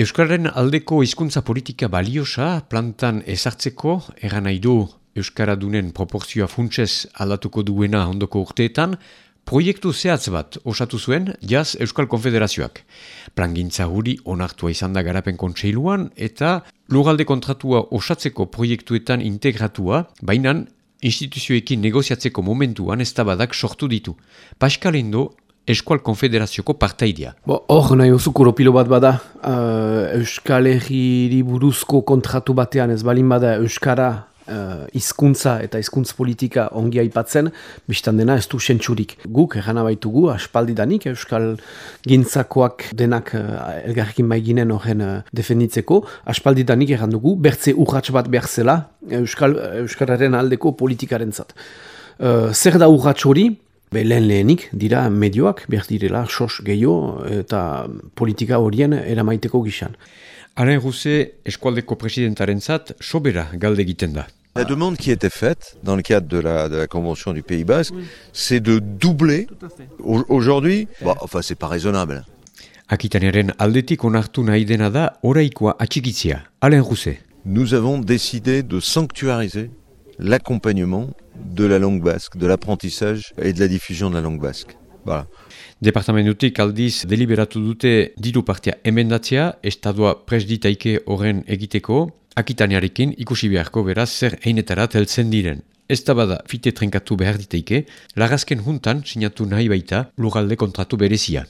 Euskararen aldeko hizkuntza politika baliosa plantan ezartzeko eran nahi du Euskaradunen proporzioa funtsez aldatuko duena ondoko urteetan, proiektu zehatz bat osatu zuen Jaz Euskal Konfederazioak. Plangintza huri onartua izan da garapen kontseiluan eta lugalde kontratua osatzeko proiektuetan integratua, baina instituzioekin negoziatzeko momentuan ez sortu ditu. Pascal Endo Eskual Konfederazioko partaidea. Hor nahi uzukuro pilo bat bada, uh, Euskal Herri buruzko kontratu batean ez balin bada Euskara uh, eta izkuntz politika ongi aipatzen, biztan dena ez du sentsurik. Guk, erana baitugu, aspaldidanik Euskal gintzakoak denak uh, elgarrekin maiginen horren uh, defenditzeko, aspaldidanik erran dugu, bertze urratx bat behar zela Euskal, Euskararen aldeko politikaren zat. Uh, zer da urratx hori? Be, lehen lehenik dira medioak, behar direla, sos gehiago eta politika horien eramaiteko gizan. Alain Rousset, eskualdeko presidentaren zat, sobera galde egiten da. La demande qui était faite dans le cadre de la, de la Convention du Pays Basque, c'est de doubler. Aujourd'hui, bon, enfin, c'est pas raisonnable. Akitaniaren aldetik onartu nahi dena da oraikoa atxikitzia. Alain Rousset. Nous avons décidé de sanctuariser l'accompagnement de la langue basque, de l'apprentissage et de la diffusion de la langue basque. Voilà. Departamentutik aldiz deliberatu dute diru partia emendatzea, estadua presditaike horren egiteko, akitaniarekin ikusi beharko beraz zer einetara teltzen diren. Ez da bada fite trenkatu behar diteike, lagazken juntan sinatu nahi baita lugalde kontratu berezia.